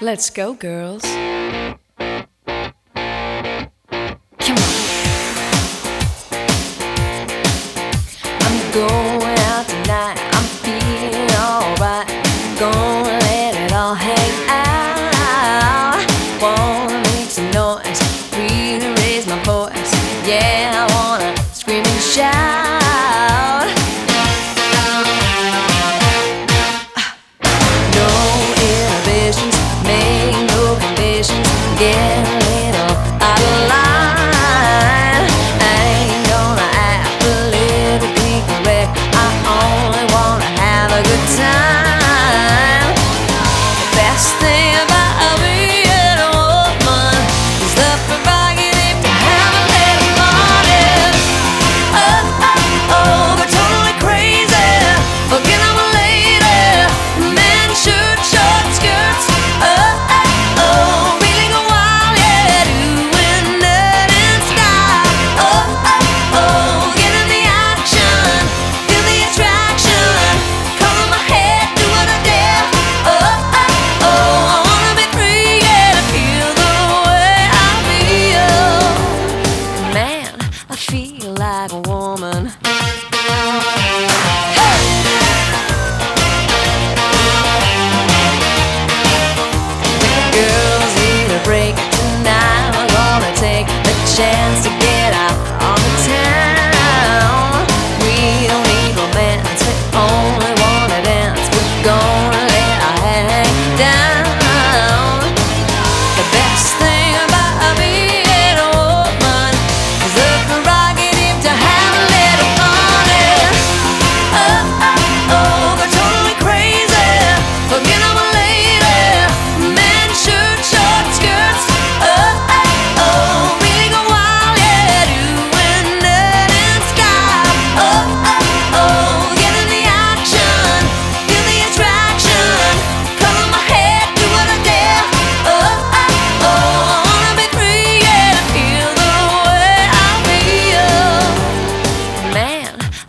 Let's go, girls. chance to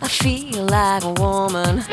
I feel like a woman.